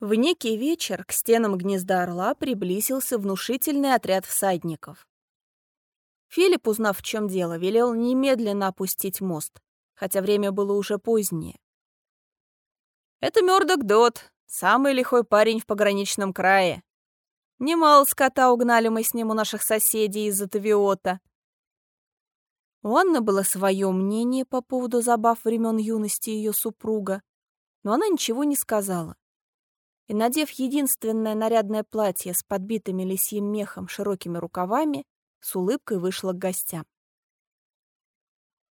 В некий вечер к стенам гнезда орла приблизился внушительный отряд всадников. Филипп, узнав, в чем дело, велел немедленно опустить мост, хотя время было уже позднее. «Это Мёрдок Дот, самый лихой парень в пограничном крае. Немало скота угнали мы с ним у наших соседей из-за Тавиота». У Анны было свое мнение по поводу забав времен юности ее супруга, но она ничего не сказала и, надев единственное нарядное платье с подбитыми лисьим мехом широкими рукавами, с улыбкой вышла к гостям.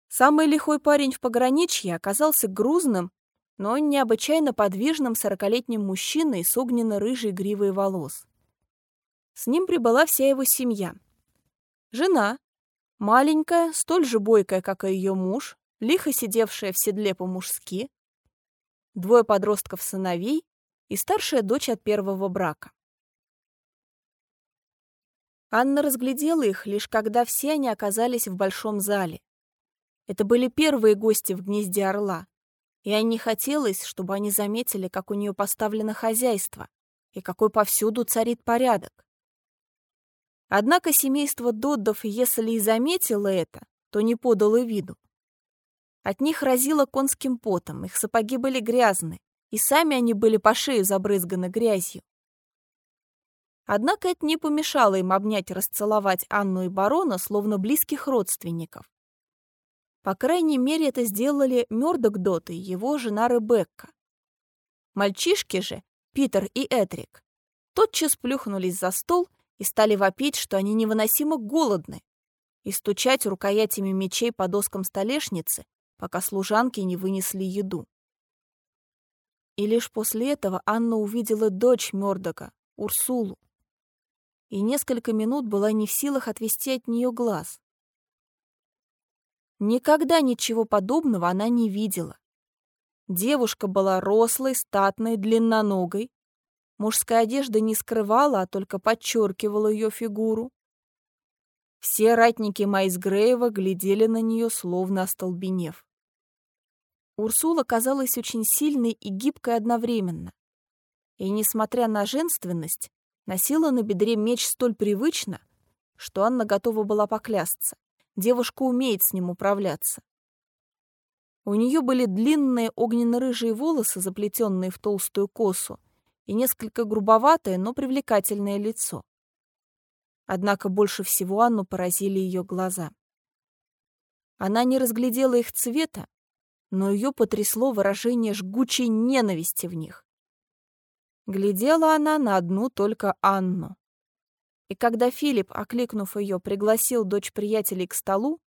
Самый лихой парень в пограничье оказался грузным, но необычайно подвижным сорокалетним мужчиной с огненно-рыжей гривой волос. С ним прибыла вся его семья. Жена, маленькая, столь же бойкая, как и ее муж, лихо сидевшая в седле по-мужски, двое подростков-сыновей и старшая дочь от первого брака. Анна разглядела их, лишь когда все они оказались в большом зале. Это были первые гости в гнезде орла, и Анне хотелось, чтобы они заметили, как у нее поставлено хозяйство и какой повсюду царит порядок. Однако семейство Доддов, если и заметило это, то не подало виду. От них разило конским потом, их сапоги были грязны, и сами они были по шею забрызганы грязью. Однако это не помешало им обнять и расцеловать Анну и барона, словно близких родственников. По крайней мере, это сделали Мёрдок Дот и его жена Ребекка. Мальчишки же, Питер и Этрик, тотчас плюхнулись за стол и стали вопить, что они невыносимо голодны, и стучать рукоятями мечей по доскам столешницы, пока служанки не вынесли еду. И лишь после этого Анна увидела дочь Мёрдока, Урсулу. И несколько минут была не в силах отвести от нее глаз. Никогда ничего подобного она не видела. Девушка была рослой, статной, длинноногой. Мужская одежда не скрывала, а только подчеркивала ее фигуру. Все ратники Майсгрейва глядели на нее, словно остолбенев. Урсула казалась очень сильной и гибкой одновременно. И, несмотря на женственность, носила на бедре меч столь привычно, что Анна готова была поклясться. Девушка умеет с ним управляться. У нее были длинные огненно-рыжие волосы, заплетенные в толстую косу, и несколько грубоватое, но привлекательное лицо. Однако больше всего Анну поразили ее глаза. Она не разглядела их цвета, но ее потрясло выражение жгучей ненависти в них. Глядела она на одну только Анну. И когда Филипп, окликнув ее, пригласил дочь приятелей к столу,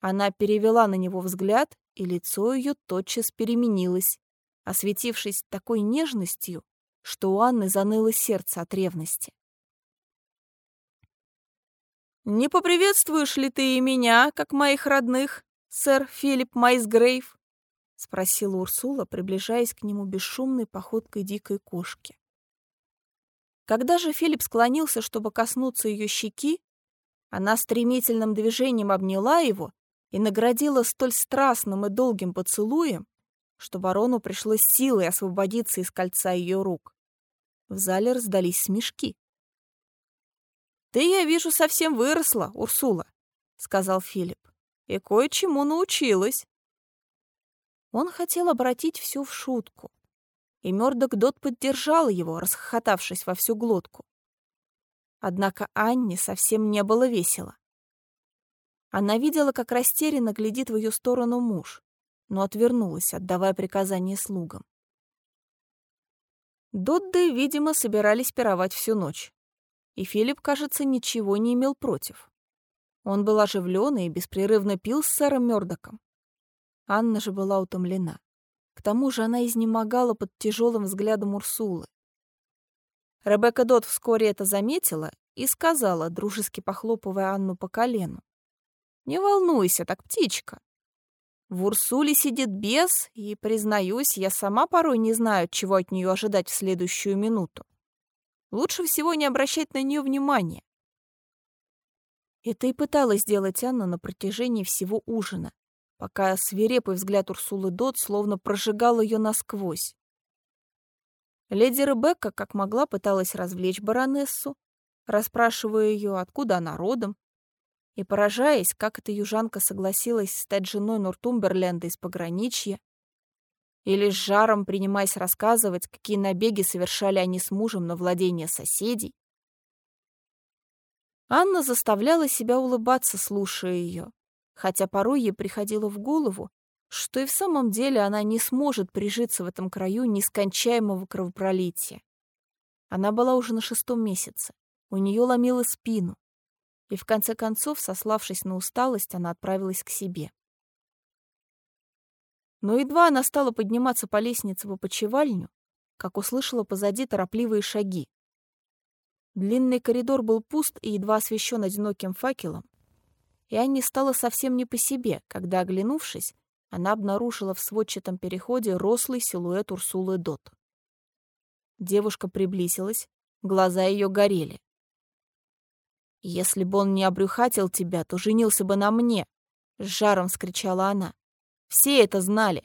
она перевела на него взгляд, и лицо ее тотчас переменилось, осветившись такой нежностью, что у Анны заныло сердце от ревности. «Не поприветствуешь ли ты и меня, как моих родных, сэр Филипп Майсгрейв?» — спросила Урсула, приближаясь к нему бесшумной походкой дикой кошки. Когда же Филипп склонился, чтобы коснуться ее щеки, она стремительным движением обняла его и наградила столь страстным и долгим поцелуем, что барону пришлось силой освободиться из кольца ее рук. В зале раздались смешки. «Ты, я вижу, совсем выросла, Урсула», — сказал Филипп, — «и кое-чему научилась». Он хотел обратить все в шутку. И Мёрдок Дот поддержал его, расхохотавшись во всю глотку. Однако Анне совсем не было весело. Она видела, как растерянно глядит в ее сторону муж, но отвернулась, отдавая приказание слугам. Додды, видимо, собирались пировать всю ночь. И Филипп, кажется, ничего не имел против. Он был оживлен и беспрерывно пил с сэром Мёрдоком. Анна же была утомлена. К тому же она изнемогала под тяжелым взглядом Урсулы. Ребекка Дот вскоре это заметила и сказала, дружески похлопывая Анну по колену. «Не волнуйся, так птичка. В Урсуле сидит бес, и, признаюсь, я сама порой не знаю, чего от нее ожидать в следующую минуту. Лучше всего не обращать на нее внимания. Это и пыталась сделать Анна на протяжении всего ужина, пока свирепый взгляд Урсулы Дот словно прожигал ее насквозь. Леди Ребекка как могла пыталась развлечь баронессу, расспрашивая ее, откуда она родом, и поражаясь, как эта южанка согласилась стать женой Нортумберленда из пограничья, или с жаром принимаясь рассказывать, какие набеги совершали они с мужем на владение соседей. Анна заставляла себя улыбаться, слушая ее, хотя порой ей приходило в голову, что и в самом деле она не сможет прижиться в этом краю нескончаемого кровопролития. Она была уже на шестом месяце, у нее ломило спину, и в конце концов, сославшись на усталость, она отправилась к себе. Но едва она стала подниматься по лестнице в опочивальню, как услышала позади торопливые шаги. Длинный коридор был пуст и едва освещен одиноким факелом, и Анне стало совсем не по себе, когда, оглянувшись, она обнаружила в сводчатом переходе рослый силуэт Урсулы Дот. Девушка приблизилась, глаза ее горели. «Если бы он не обрюхатил тебя, то женился бы на мне!» — с жаром вскричала она. «Все это знали!»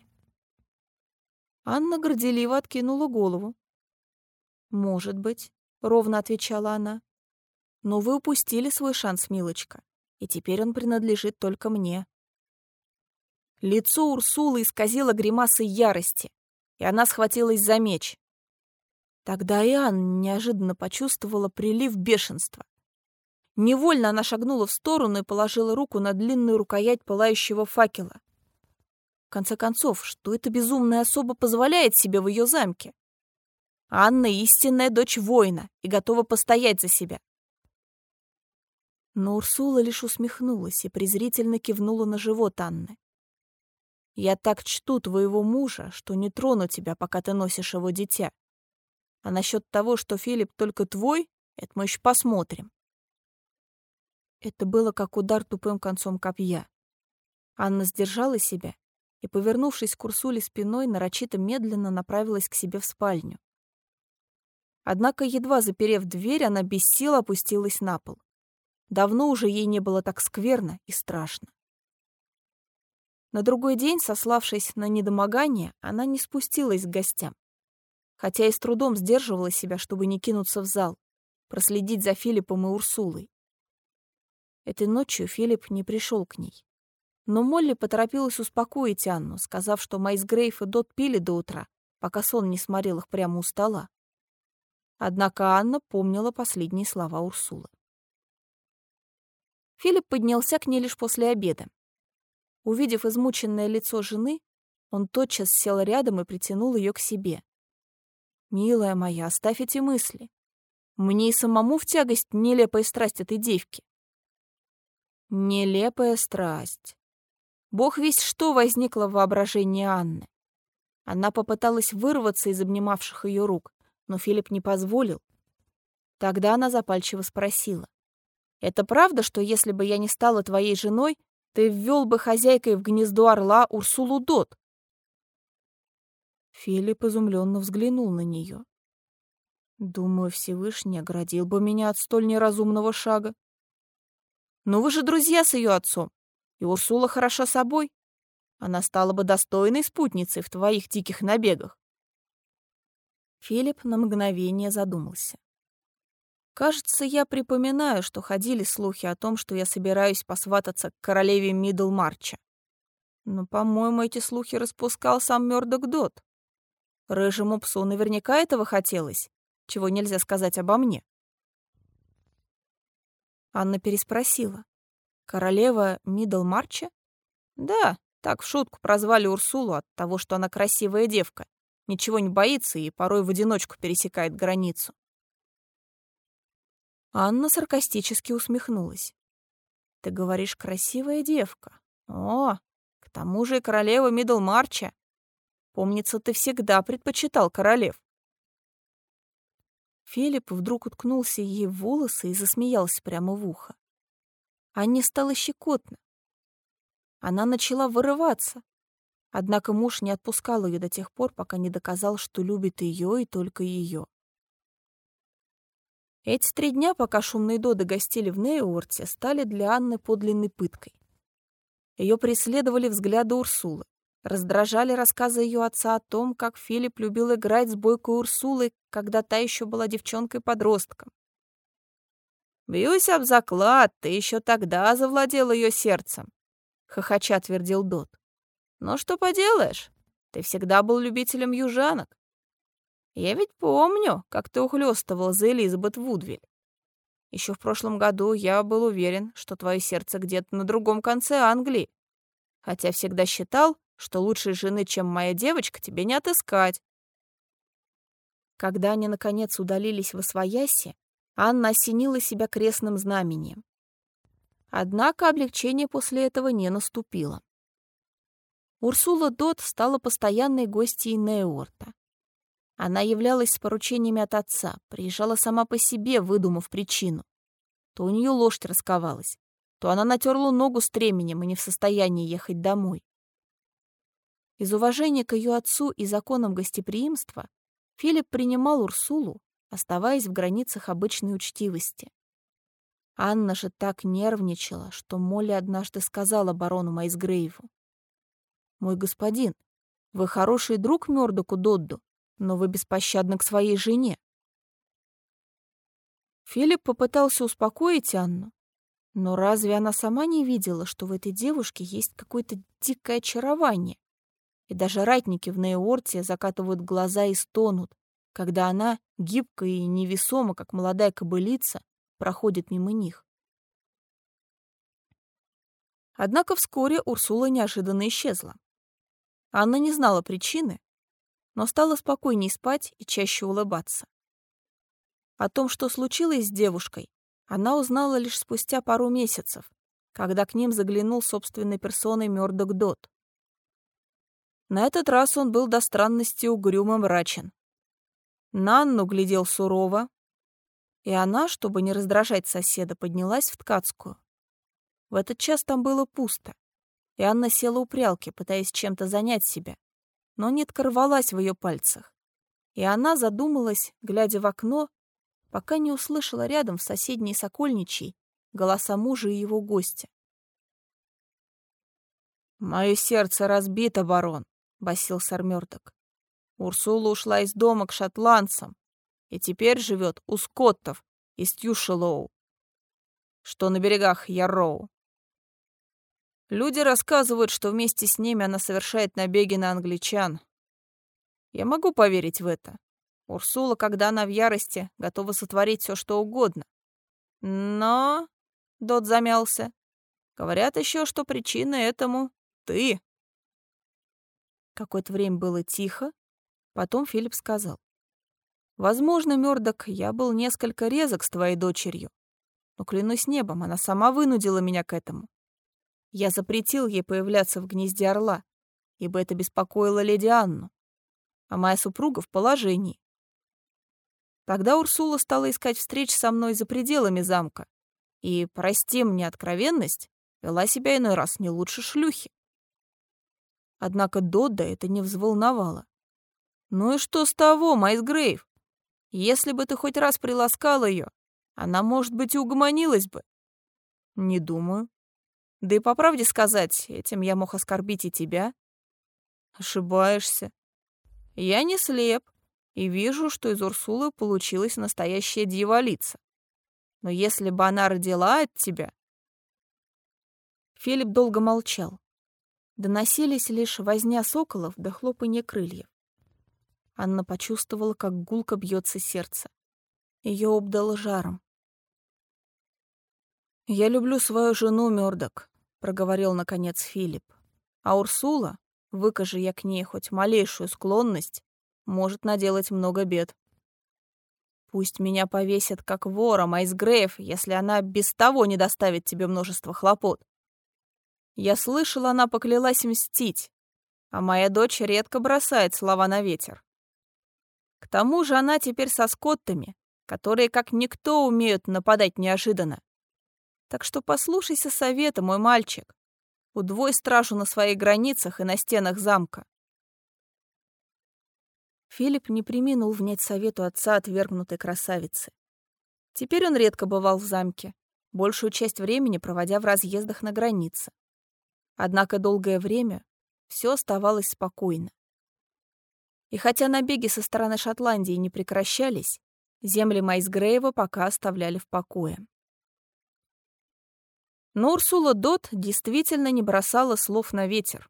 Анна горделиво откинула голову. «Может быть», — ровно отвечала она. «Но вы упустили свой шанс, милочка, и теперь он принадлежит только мне. Лицо Урсулы исказило гримасой ярости, и она схватилась за меч. Тогда и неожиданно почувствовала прилив бешенства. Невольно она шагнула в сторону и положила руку на длинную рукоять пылающего факела. В конце концов, что эта безумная особа позволяет себе в ее замке? Анна — истинная дочь воина и готова постоять за себя. Но Урсула лишь усмехнулась и презрительно кивнула на живот Анны. Я так чту твоего мужа, что не трону тебя, пока ты носишь его дитя. А насчет того, что Филипп только твой, это мы еще посмотрим. Это было как удар тупым концом копья. Анна сдержала себя и, повернувшись к Урсуле спиной, нарочито медленно направилась к себе в спальню. Однако, едва заперев дверь, она без сил опустилась на пол. Давно уже ей не было так скверно и страшно. На другой день, сославшись на недомогание, она не спустилась к гостям. Хотя и с трудом сдерживала себя, чтобы не кинуться в зал, проследить за Филиппом и Урсулой. Этой ночью Филипп не пришел к ней. Но Молли поторопилась успокоить Анну, сказав, что Майс Грейф и Дот пили до утра, пока сон не сморил их прямо у стола. Однако Анна помнила последние слова Урсулы. Филипп поднялся к ней лишь после обеда, Увидев измученное лицо жены, он тотчас сел рядом и притянул ее к себе. «Милая моя, оставь эти мысли. Мне и самому в тягость нелепая страсть этой девки». Нелепая страсть. Бог весь что возникло в воображении Анны. Она попыталась вырваться из обнимавших ее рук, но Филипп не позволил. Тогда она запальчиво спросила. «Это правда, что если бы я не стала твоей женой, ты ввел бы хозяйкой в гнездо орла Урсулу Дот. Филипп изумленно взглянул на нее. Думаю, Всевышний оградил бы меня от столь неразумного шага. Но вы же друзья с ее отцом, и Урсула хороша собой. Она стала бы достойной спутницей в твоих диких набегах. Филипп на мгновение задумался. Кажется, я припоминаю, что ходили слухи о том, что я собираюсь посвататься к королеве Мидлмарча. Но, по-моему, эти слухи распускал сам Мёрдок Дот. Рыжему псу наверняка этого хотелось, чего нельзя сказать обо мне. Анна переспросила. «Королева Мидлмарча?» «Да, так в шутку прозвали Урсулу от того, что она красивая девка, ничего не боится и порой в одиночку пересекает границу. Анна саркастически усмехнулась. «Ты говоришь, красивая девка. О, к тому же и королева Мидлмарча. Помнится, ты всегда предпочитал королев». Филипп вдруг уткнулся ей в волосы и засмеялся прямо в ухо. Анне стало щекотно. Она начала вырываться. Однако муж не отпускал ее до тех пор, пока не доказал, что любит ее и только ее. Эти три дня, пока шумные доды гостили в Нейуорте, стали для Анны подлинной пыткой. Ее преследовали взгляды Урсулы, Раздражали рассказы ее отца о том, как Филипп любил играть с бойкой Урсулой, когда та еще была девчонкой-подростком. «Бьюсь об заклад, ты еще тогда завладел ее сердцем», — хохоча твердил Дот. «Но что поделаешь, ты всегда был любителем южанок. Я ведь помню, как ты ухлёстывал за Элизабет Вудвиль. Еще в прошлом году я был уверен, что твое сердце где-то на другом конце Англии, хотя всегда считал, что лучшей жены, чем моя девочка, тебе не отыскать. Когда они, наконец, удалились в Освояси, Анна осенила себя крестным знамением. Однако облегчение после этого не наступило. Урсула Дот стала постоянной гостьей Неорта. Она являлась с поручениями от отца, приезжала сама по себе, выдумав причину. То у нее лошадь расковалась, то она натерла ногу стременем и не в состоянии ехать домой. Из уважения к ее отцу и законам гостеприимства Филипп принимал Урсулу, оставаясь в границах обычной учтивости. Анна же так нервничала, что Молли однажды сказала барону Майсгрейву. «Мой господин, вы хороший друг Мёрдоку Додду, но вы беспощадны к своей жене». Филипп попытался успокоить Анну, но разве она сама не видела, что в этой девушке есть какое-то дикое очарование? И даже ратники в Нейорте закатывают глаза и стонут, когда она, гибкая и невесома, как молодая кобылица, проходит мимо них. Однако вскоре Урсула неожиданно исчезла. Анна не знала причины, но стала спокойней спать и чаще улыбаться. О том, что случилось с девушкой, она узнала лишь спустя пару месяцев, когда к ним заглянул собственной персоной Мёрдок Дот. На этот раз он был до странности угрюм и мрачен. Нанну глядел сурово, и она, чтобы не раздражать соседа, поднялась в ткацкую. В этот час там было пусто, и Анна села у прялки, пытаясь чем-то занять себя, но нитка рвалась в ее пальцах, и она задумалась, глядя в окно, пока не услышала рядом в соседней сокольничьей голоса мужа и его гостя. «Мое сердце разбито, барон», — басил Сармёрдок. Урсула ушла из дома к шотландцам и теперь живет у скоттов из Тьюшелоу, что на берегах Ярроу. Люди рассказывают, что вместе с ними она совершает набеги на англичан. Я могу поверить в это. Урсула, когда она в ярости, готова сотворить все, что угодно. Но... Дот замялся. Говорят еще, что причина этому — ты. Какое-то время было тихо. Потом Филипп сказал. «Возможно, Мёрдок, я был несколько резок с твоей дочерью. Но клянусь небом, она сама вынудила меня к этому. Я запретил ей появляться в гнезде орла, ибо это беспокоило леди Анну, а моя супруга в положении. Тогда Урсула стала искать встреч со мной за пределами замка и, прости мне откровенность, вела себя иной раз не лучше шлюхи. Однако Додда это не взволновало. «Ну и что с того, Майс Грейв? Если бы ты хоть раз приласкал ее, она, может быть, и угомонилась бы». «Не думаю. Да и по правде сказать, этим я мог оскорбить и тебя». «Ошибаешься. Я не слеп и вижу, что из Урсулы получилась настоящая дьяволица. Но если бы она родила от тебя...» Филипп долго молчал. Доносились лишь возня соколов да хлопанье крыльев. Анна почувствовала, как гулко бьется сердце. Ее обдало жаром. «Я люблю свою жену, Мёрдок», — проговорил наконец Филипп. «А Урсула, выкажи я к ней хоть малейшую склонность, может наделать много бед. Пусть меня повесят как вора, Майсгрейв, если она без того не доставит тебе множество хлопот. Я слышала, она поклялась мстить, а моя дочь редко бросает слова на ветер. К тому же она теперь со скоттами, которые как никто умеют нападать неожиданно. Так что послушайся совета, мой мальчик. Удвой стражу на своих границах и на стенах замка. Филипп не приминул внять совету отца отвергнутой красавицы. Теперь он редко бывал в замке, большую часть времени проводя в разъездах на границе. Однако долгое время все оставалось спокойно. И хотя набеги со стороны Шотландии не прекращались, земли Майсгрейва пока оставляли в покое. Но Урсула Дот действительно не бросала слов на ветер.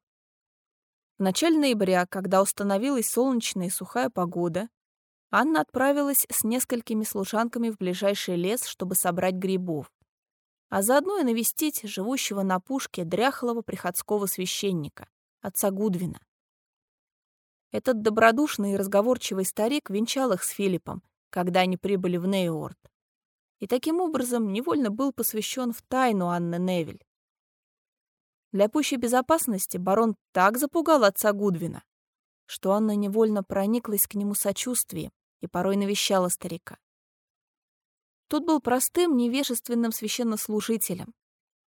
В начале ноября, когда установилась солнечная и сухая погода, Анна отправилась с несколькими служанками в ближайший лес, чтобы собрать грибов, а заодно и навестить живущего на пушке дряхлого приходского священника, отца Гудвина. Этот добродушный и разговорчивый старик венчал их с Филиппом, когда они прибыли в Нейорд. И таким образом невольно был посвящен в тайну Анны Невель. Для пущей безопасности барон так запугал отца Гудвина, что Анна невольно прониклась к нему сочувствием и порой навещала старика. Тот был простым, невежественным священнослужителем,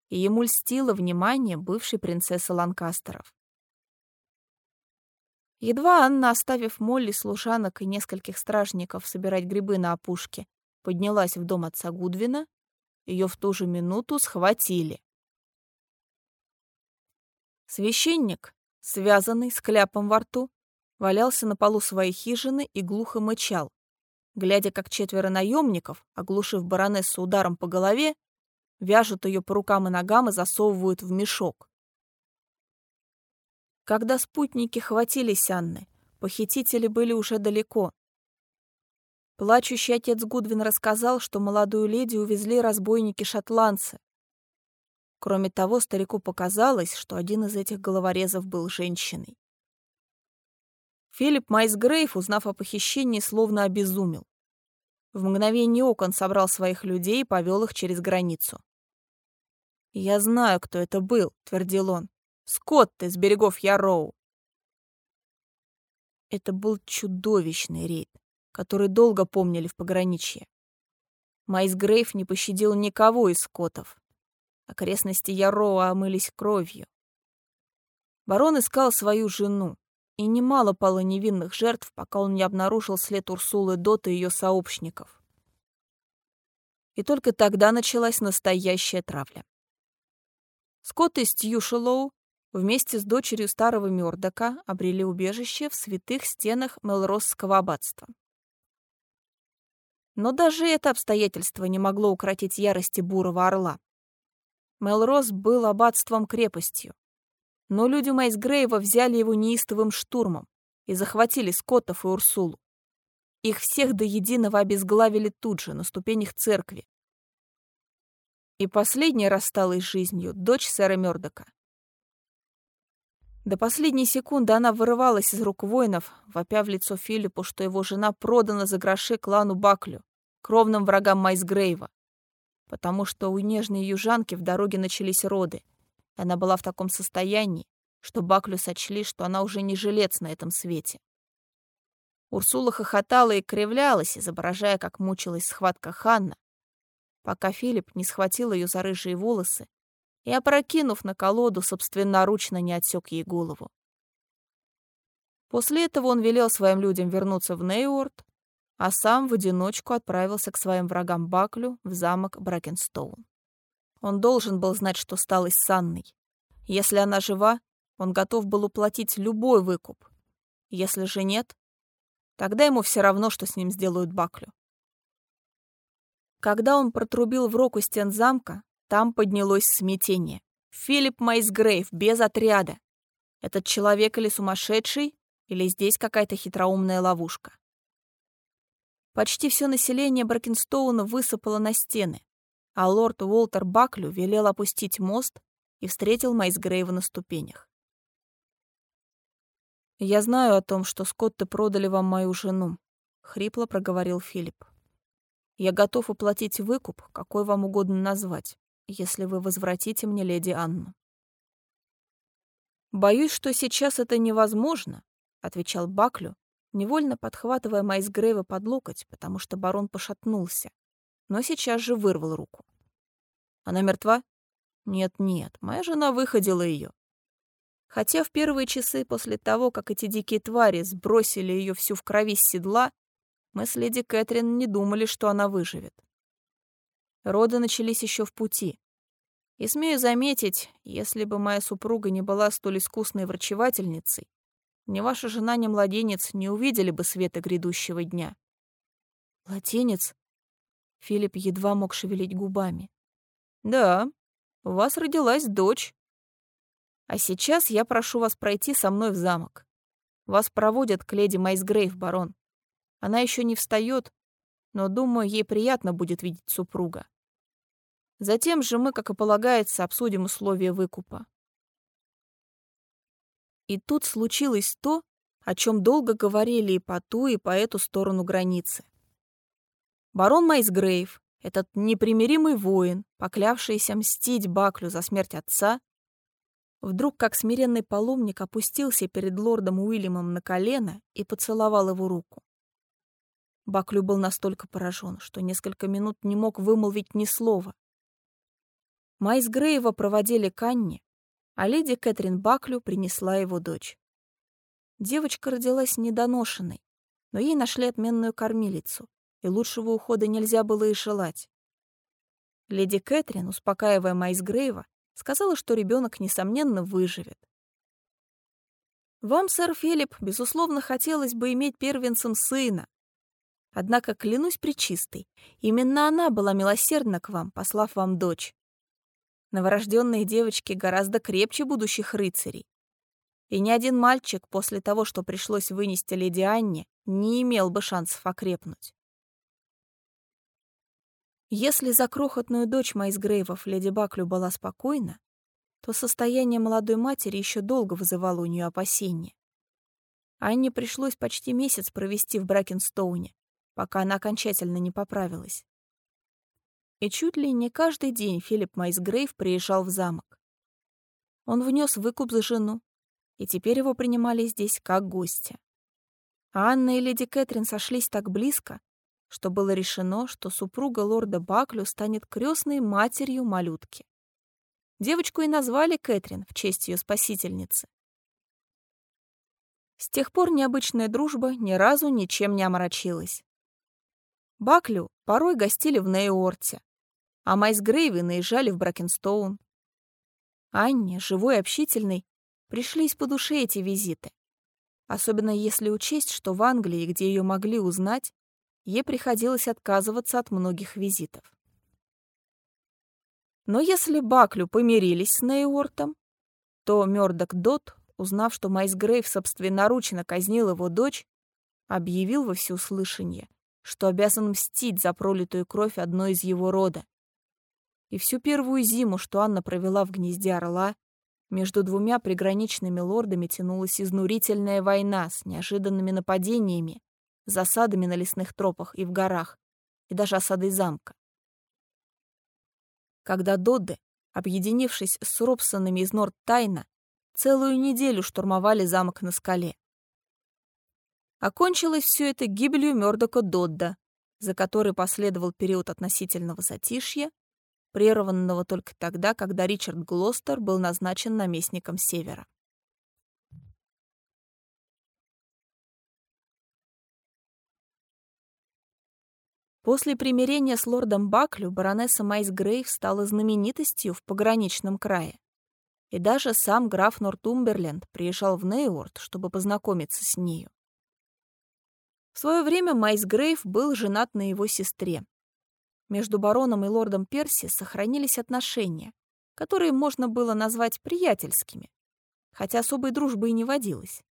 и ему льстило внимание бывшей принцессы Ланкастеров. Едва Анна, оставив Молли, служанок и нескольких стражников собирать грибы на опушке, поднялась в дом отца Гудвина, ее в ту же минуту схватили. Священник, связанный с кляпом во рту, валялся на полу своей хижины и глухо мычал, глядя, как четверо наемников, оглушив баронессу ударом по голове, вяжут ее по рукам и ногам и засовывают в мешок. Когда спутники хватились Анны, похитители были уже далеко. Плачущий отец Гудвин рассказал, что молодую леди увезли разбойники-шотландцы, Кроме того, старику показалось, что один из этих головорезов был женщиной. Филипп Майсгрейв, узнав о похищении, словно обезумел. В мгновение ока он собрал своих людей и повел их через границу. «Я знаю, кто это был», — твердил он. «Скотт из берегов Яроу». Это был чудовищный рейд, который долго помнили в пограничье. Майсгрейв не пощадил никого из скотов. Окрестности Яроа омылись кровью. Барон искал свою жену, и немало пало невинных жертв, пока он не обнаружил след Урсулы Дот и ее сообщников. И только тогда началась настоящая травля. Скотт и Стьюшелоу вместе с дочерью старого Мёрдока обрели убежище в святых стенах Мелросского аббатства. Но даже это обстоятельство не могло укротить ярости бурого орла. Мелрос был аббатством-крепостью. Но люди Майсгрейва взяли его неистовым штурмом и захватили Скоттов и Урсулу. Их всех до единого обезглавили тут же, на ступенях церкви. И последняя рассталась жизнью дочь сэра Мёрдока. До последней секунды она вырывалась из рук воинов, вопя в лицо Филиппу, что его жена продана за гроши клану Баклю, кровным врагам Майсгрейва потому что у нежной южанки в дороге начались роды. Она была в таком состоянии, что Баклю сочли, что она уже не жилец на этом свете. Урсула хохотала и кривлялась, изображая, как мучилась схватка Ханна, пока Филипп не схватил ее за рыжие волосы и, опрокинув на колоду, собственноручно не отсек ей голову. После этого он велел своим людям вернуться в Нейорд а сам в одиночку отправился к своим врагам Баклю в замок Бракенстоун. Он должен был знать, что стало с Анной. Если она жива, он готов был уплатить любой выкуп. Если же нет, тогда ему все равно, что с ним сделают Баклю. Когда он протрубил в року стен замка, там поднялось смятение. Филипп Майсгрейв без отряда. Этот человек или сумасшедший, или здесь какая-то хитроумная ловушка. Почти все население Бракенстоуна высыпало на стены, а лорд Уолтер Баклю велел опустить мост и встретил Майсгрейва на ступенях. «Я знаю о том, что Скотты продали вам мою жену», — хрипло проговорил Филипп. «Я готов уплатить выкуп, какой вам угодно назвать, если вы возвратите мне леди Анну». «Боюсь, что сейчас это невозможно», — отвечал Баклю, невольно подхватывая Майсгрейва под локоть, потому что барон пошатнулся, но сейчас же вырвал руку. Она мертва? Нет-нет, моя жена выходила ее. Хотя в первые часы после того, как эти дикие твари сбросили ее всю в крови с седла, мы с леди Кэтрин не думали, что она выживет. Роды начались еще в пути. И смею заметить, если бы моя супруга не была столь искусной врачевательницей, ни ваша жена, ни младенец не увидели бы света грядущего дня. Младенец? Филипп едва мог шевелить губами. Да, у вас родилась дочь. А сейчас я прошу вас пройти со мной в замок. Вас проводят к леди Майсгрейв, барон. Она еще не встает, но, думаю, ей приятно будет видеть супруга. Затем же мы, как и полагается, обсудим условия выкупа. И тут случилось то, о чем долго говорили и по ту, и по эту сторону границы. Барон Майсгрейв, этот непримиримый воин, поклявшийся мстить Баклю за смерть отца, вдруг, как смиренный паломник, опустился перед лордом Уильямом на колено и поцеловал его руку. Баклю был настолько поражен, что несколько минут не мог вымолвить ни слова. Майс Грейва проводили к Анне, а леди Кэтрин Баклю принесла его дочь. Девочка родилась недоношенной, но ей нашли отменную кормилицу, и лучшего ухода нельзя было и желать. Леди Кэтрин, успокаивая Майс Грейва, сказала, что ребенок, несомненно, выживет. Вам, сэр Филипп, безусловно, хотелось бы иметь первенцем сына, Однако, клянусь причистой, именно она была милосердна к вам, послав вам дочь. Новорожденные девочки гораздо крепче будущих рыцарей. И ни один мальчик после того, что пришлось вынести леди Анне, не имел бы шансов окрепнуть. Если за крохотную дочь Майсгрейвов леди Баклю была спокойна, то состояние молодой матери еще долго вызывало у нее опасения. Анне пришлось почти месяц провести в Бракенстоуне, пока она окончательно не поправилась. И чуть ли не каждый день Филипп Майсгрейв приезжал в замок. Он внес выкуп за жену, и теперь его принимали здесь как гостя. Анна и леди Кэтрин сошлись так близко, что было решено, что супруга лорда Баклю станет крестной матерью малютки. Девочку и назвали Кэтрин в честь ее спасительницы. С тех пор необычная дружба ни разу ничем не омрачилась. Баклю порой гостили в Нейорте, а Майсгрейвы наезжали в Бракенстоун. Анне, живой и общительной, пришлись по душе эти визиты. Особенно если учесть, что в Англии, где ее могли узнать, ей приходилось отказываться от многих визитов. Но если Баклю помирились с Нейортом, то Мёрдок Дот, узнав, что Майсгрейв собственноручно казнил его дочь, объявил во всеуслышание, что обязан мстить за пролитую кровь одной из его рода. И всю первую зиму, что Анна провела в гнезде орла, между двумя приграничными лордами тянулась изнурительная война с неожиданными нападениями, засадами на лесных тропах и в горах, и даже осадой замка. Когда Додды, объединившись с Робсонами из Норд-Тайна, целую неделю штурмовали замок на скале. Окончилось все это гибелью Мёрдока Додда, за которой последовал период относительного затишья, прерванного только тогда, когда Ричард Глостер был назначен наместником Севера. После примирения с лордом Баклю баронесса Майс Грейв стала знаменитостью в пограничном крае. И даже сам граф Нортумберленд приезжал в Нейорд, чтобы познакомиться с нею. В свое время Майс Грейв был женат на его сестре. Между бароном и лордом Перси сохранились отношения, которые можно было назвать приятельскими, хотя особой дружбы и не водилось.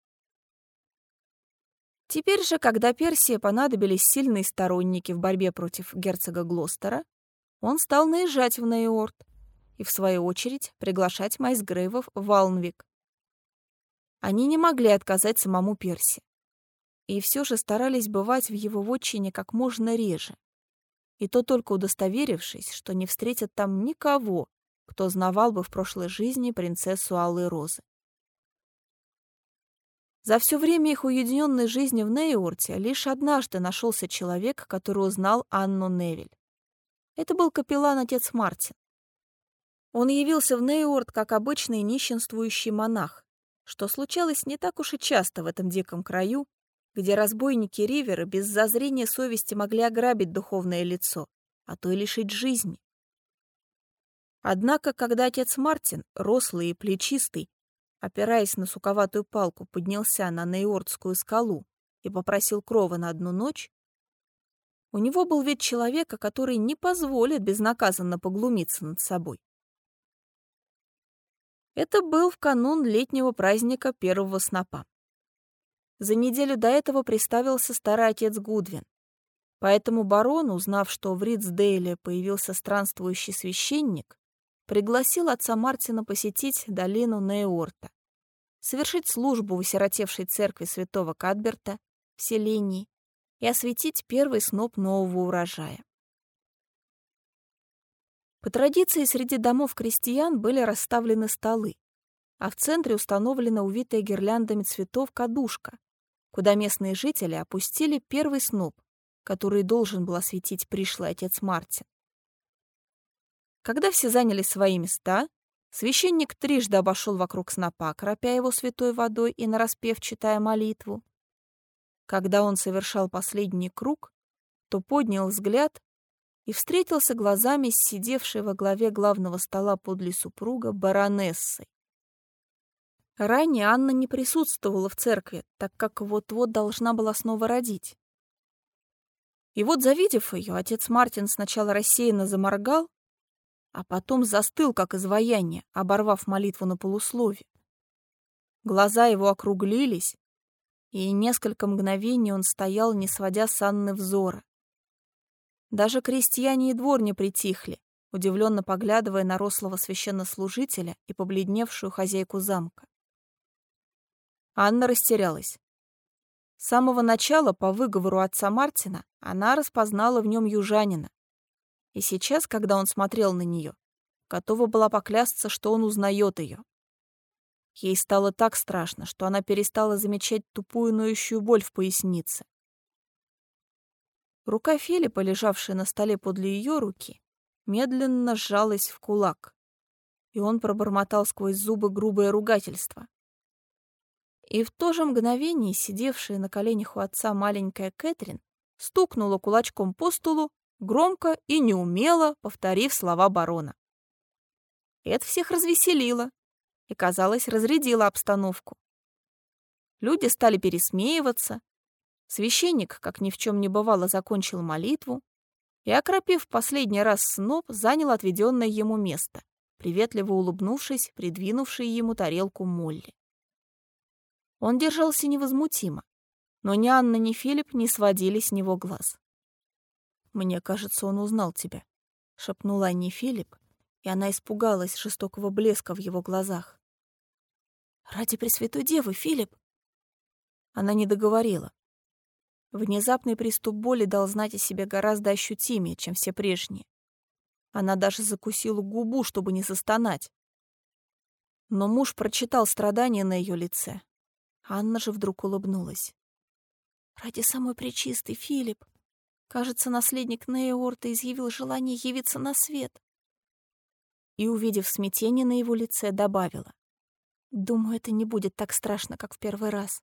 Теперь же, когда Персии понадобились сильные сторонники в борьбе против герцога Глостера, он стал наезжать в Нейорд и, в свою очередь, приглашать Майсгрейвов в Валнвик. Они не могли отказать самому Перси и все же старались бывать в его вотчине как можно реже. И то только удостоверившись, что не встретят там никого, кто знавал бы в прошлой жизни принцессу Алой Розы. За все время их уединенной жизни в Нейорте лишь однажды нашелся человек, который узнал Анну Невиль. Это был капеллан-отец Мартин. Он явился в Нейорт как обычный нищенствующий монах, что случалось не так уж и часто в этом диком краю, где разбойники Ривера без зазрения совести могли ограбить духовное лицо, а то и лишить жизни. Однако, когда отец Мартин, рослый и плечистый, опираясь на суковатую палку, поднялся на Нейордскую скалу и попросил крова на одну ночь, у него был вид человека, который не позволит безнаказанно поглумиться над собой. Это был в канун летнего праздника первого снопа. За неделю до этого приставился старый отец Гудвин. Поэтому барон, узнав, что в Ридсдейле появился странствующий священник, пригласил отца Мартина посетить долину Неорта, совершить службу в осиротевшей церкви святого Кадберта в селении и осветить первый сноп нового урожая. По традиции среди домов крестьян были расставлены столы, а в центре установлена увитая гирляндами цветов кадушка, куда местные жители опустили первый сноп, который должен был осветить пришлый отец Мартин. Когда все заняли свои места, священник трижды обошел вокруг снопа, кропя его святой водой и нараспев читая молитву. Когда он совершал последний круг, то поднял взгляд и встретился глазами с сидевшей во главе главного стола подле супруга баронессой. Ранее Анна не присутствовала в церкви, так как вот-вот должна была снова родить. И вот, завидев ее, отец Мартин сначала рассеянно заморгал, а потом застыл, как изваяние, оборвав молитву на полуслове. Глаза его округлились, и несколько мгновений он стоял, не сводя с Анны взора. Даже крестьяне и дворни притихли, удивленно поглядывая на рослого священнослужителя и побледневшую хозяйку замка. Анна растерялась. С самого начала, по выговору отца Мартина, она распознала в нем южанина. И сейчас, когда он смотрел на нее, готова была поклясться, что он узнает ее. Ей стало так страшно, что она перестала замечать тупую ноющую боль в пояснице. Рука Филиппа, лежавшая на столе подле ее руки, медленно сжалась в кулак, и он пробормотал сквозь зубы грубое ругательство. И в то же мгновение сидевшая на коленях у отца маленькая Кэтрин стукнула кулачком по столу, громко и неумело повторив слова барона. Это всех развеселило, и, казалось, разрядила обстановку. Люди стали пересмеиваться. Священник, как ни в чем не бывало, закончил молитву и, окропив последний раз сноп, занял отведенное ему место, приветливо улыбнувшись, придвинувшей ему тарелку Молли. Он держался невозмутимо, но ни Анна, ни Филипп не сводили с него глаз. «Мне кажется, он узнал тебя», — шепнула Анне Филипп, и она испугалась жестокого блеска в его глазах. «Ради Пресвятой Девы, Филипп!» Она не договорила. Внезапный приступ боли дал знать о себе гораздо ощутимее, чем все прежние. Она даже закусила губу, чтобы не застонать. Но муж прочитал страдания на ее лице. Анна же вдруг улыбнулась. «Ради самой пречистой, Филипп! Кажется, наследник Неорта изъявил желание явиться на свет и, увидев смятение на его лице, добавила. «Думаю, это не будет так страшно, как в первый раз».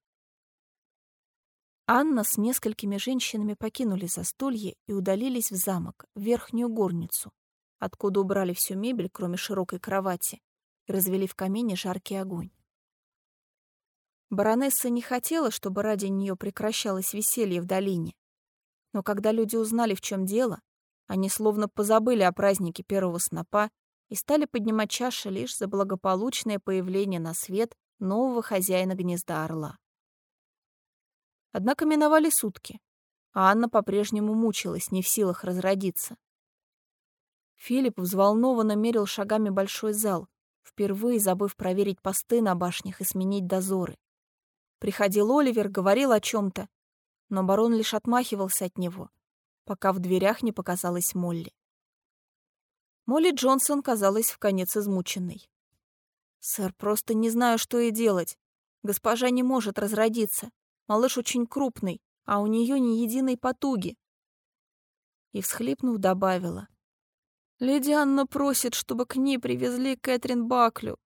Анна с несколькими женщинами покинули застолье и удалились в замок, в верхнюю горницу, откуда убрали всю мебель, кроме широкой кровати, и развели в камине жаркий огонь. Баронесса не хотела, чтобы ради нее прекращалось веселье в долине. Но когда люди узнали, в чем дело, они словно позабыли о празднике первого снопа и стали поднимать чаши лишь за благополучное появление на свет нового хозяина гнезда орла. Однако миновали сутки, а Анна по-прежнему мучилась, не в силах разродиться. Филипп взволнованно мерил шагами большой зал, впервые забыв проверить посты на башнях и сменить дозоры. Приходил Оливер, говорил о чем то но барон лишь отмахивался от него, пока в дверях не показалась Молли. Молли Джонсон казалась в конец измученной. «Сэр, просто не знаю, что и делать. Госпожа не может разродиться. Малыш очень крупный, а у нее ни единой потуги». И, всхлипнув, добавила. «Леди Анна просит, чтобы к ней привезли Кэтрин Баклю».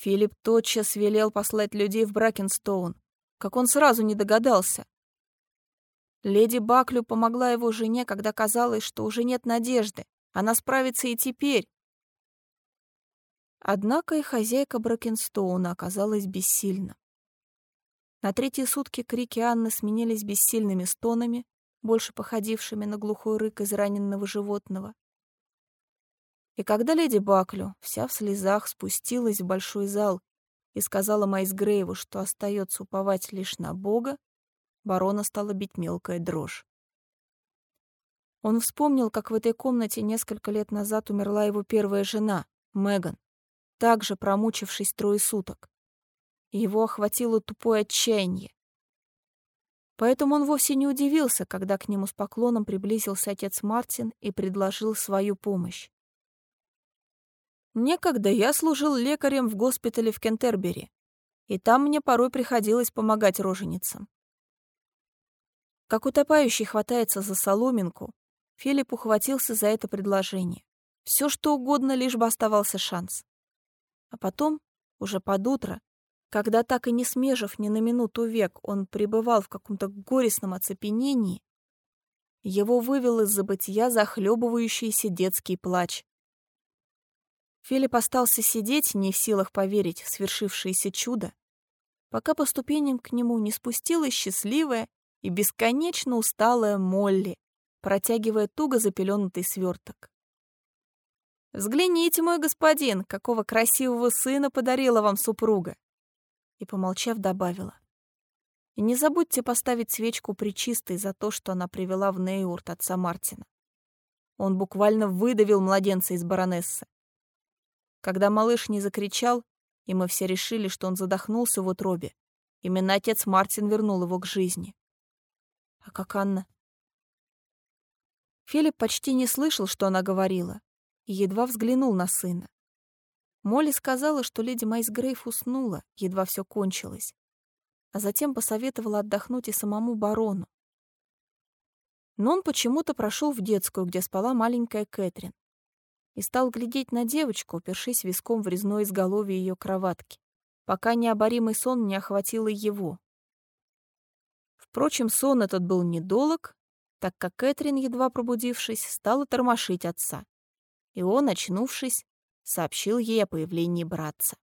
Филипп тотчас велел послать людей в Бракенстоун, как он сразу не догадался. Леди Баклю помогла его жене, когда казалось, что уже нет надежды, Она справится и теперь. Однако и хозяйка Бракенстоуна оказалась бессильна. На третьи сутки крики Анны сменились бессильными стонами, больше походившими на глухой рык израненного животного. И когда леди Баклю, вся в слезах, спустилась в большой зал и сказала Майс Грейву, что остается уповать лишь на Бога, барона стала бить мелкая дрожь. Он вспомнил, как в этой комнате несколько лет назад умерла его первая жена, Меган, также промучившись трое суток. Его охватило тупое отчаяние. Поэтому он вовсе не удивился, когда к нему с поклоном приблизился отец Мартин и предложил свою помощь. Некогда я служил лекарем в госпитале в Кентербери, и там мне порой приходилось помогать роженицам. Как утопающий хватается за соломинку, Филипп ухватился за это предложение. Все что угодно, лишь бы оставался шанс. А потом, уже под утро, когда так и не смежив ни на минуту век, он пребывал в каком-то горестном оцепенении, его вывел из забытия захлебывающийся детский плач. Филипп остался сидеть, не в силах поверить в свершившееся чудо, пока по ступеням к нему не спустилась счастливая и бесконечно усталая Молли, протягивая туго запеленутый сверток. «Взгляните, мой господин, какого красивого сына подарила вам супруга!» И, помолчав, добавила. «И не забудьте поставить свечку причистой за то, что она привела в Нейурт отца Мартина. Он буквально выдавил младенца из баронессы. Когда малыш не закричал, и мы все решили, что он задохнулся в утробе, именно отец Мартин вернул его к жизни. А как Анна? Филипп почти не слышал, что она говорила, и едва взглянул на сына. Молли сказала, что леди Майсгрейв уснула, едва все кончилось, а затем посоветовала отдохнуть и самому барону. Но он почему-то прошел в детскую, где спала маленькая Кэтрин и стал глядеть на девочку, упершись виском в резное изголовье ее кроватки, пока необоримый сон не охватил и его. Впрочем, сон этот был недолг, так как Кэтрин, едва пробудившись, стала тормошить отца, и он, очнувшись, сообщил ей о появлении братца.